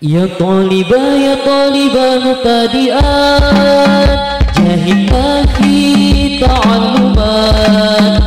Ya talibah, ya talibah mutadiat Jahit ahli ta'alumat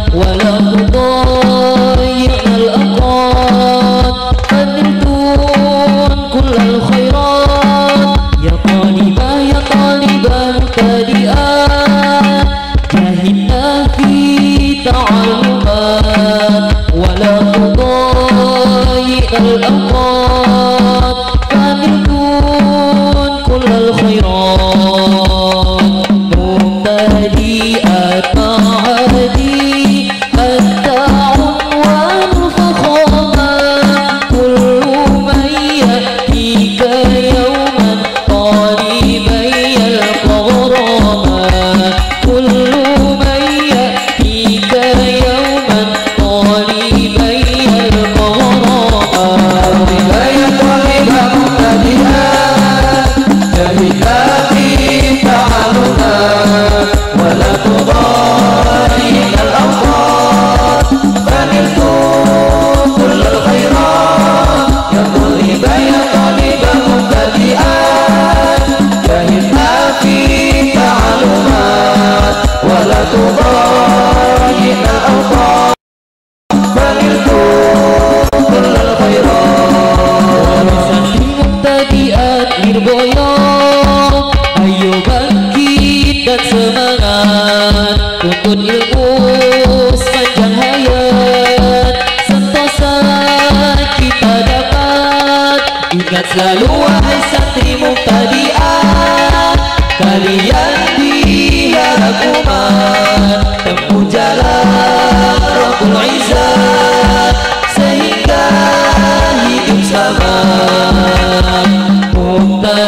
Selalu wahai santri muka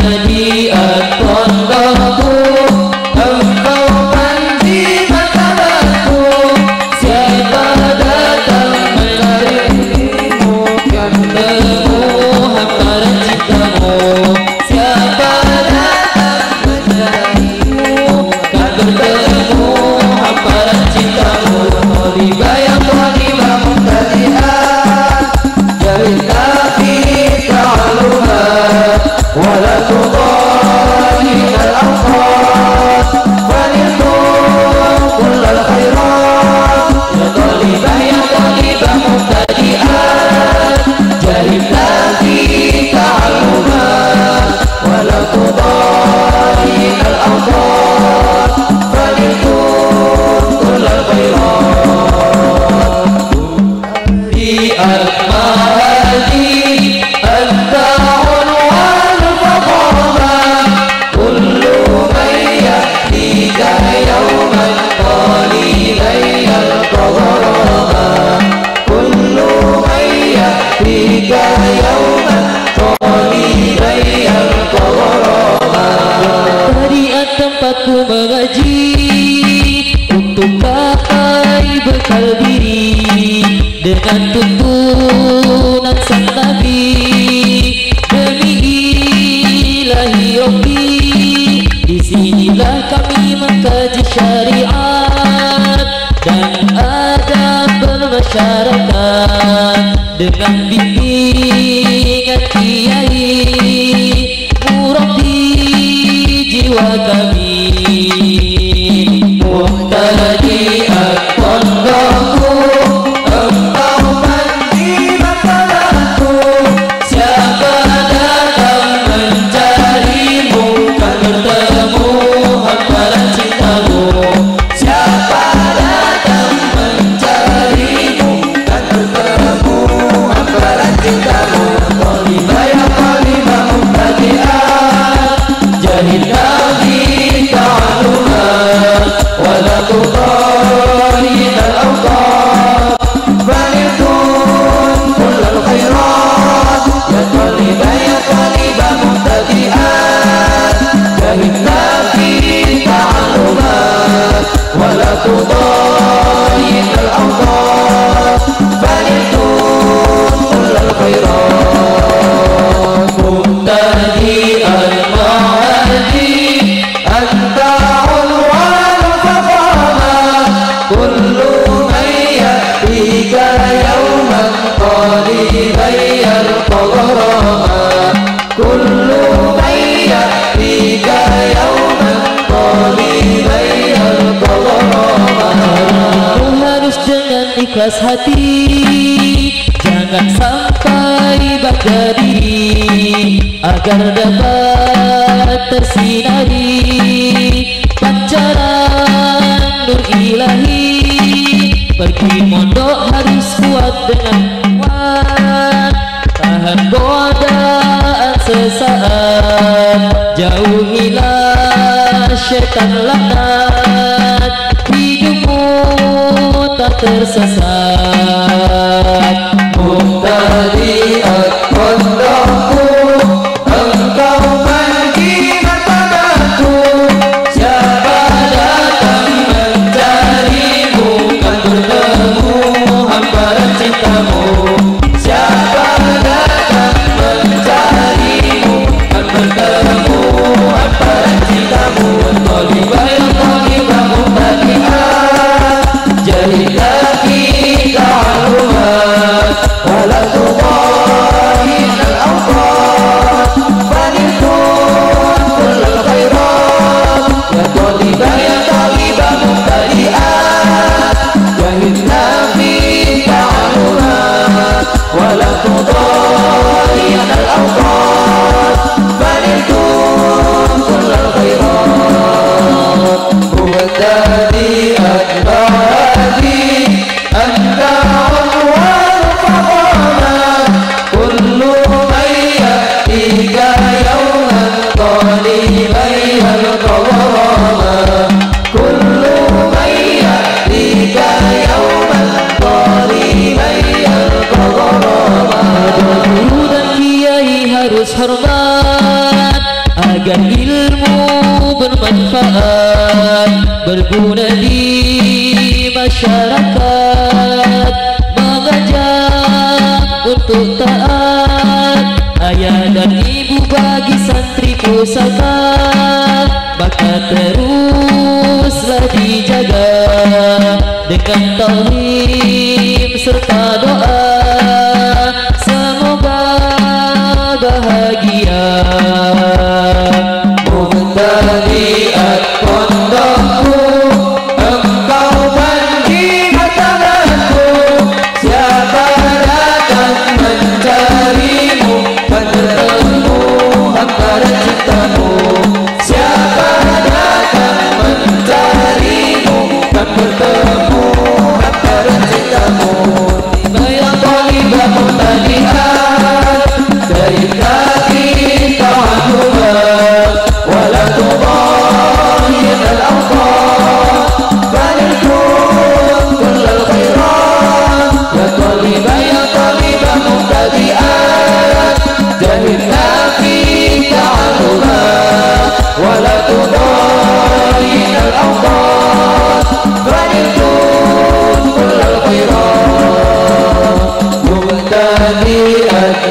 الذي أتطلقت berkal diri dengan tuntunan sang nabi. Demi ilahi rohi di sinilah kami mengkaji syariat dan ada bermasyarakat dengan bimbing ikhlas hati Jangan sampai baca Agar dapat tersinari. Pancaran nur ilahi Pergi mondok harus kuat dengan kuat. Tahan godaan sesaat Jauhilah syaitan lakar terceira masyarakat mengajak untuk taat. Ayah dan ibu bagi santri pusaka maka teruslah dijaga dengan tahlim serta doa. Se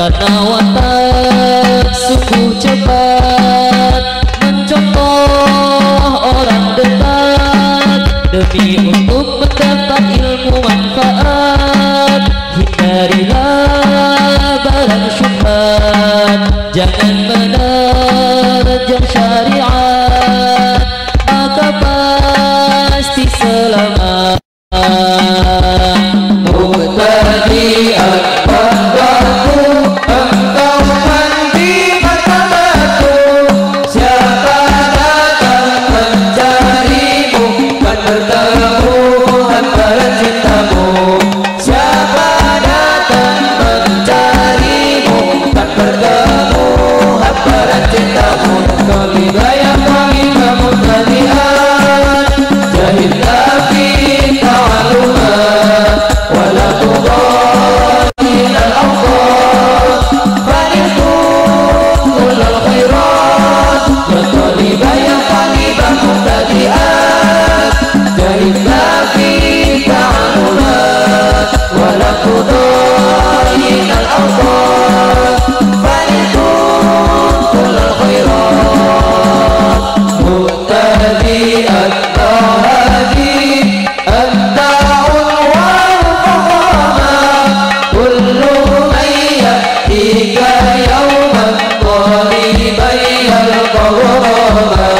Karena watak suku cepat. I'm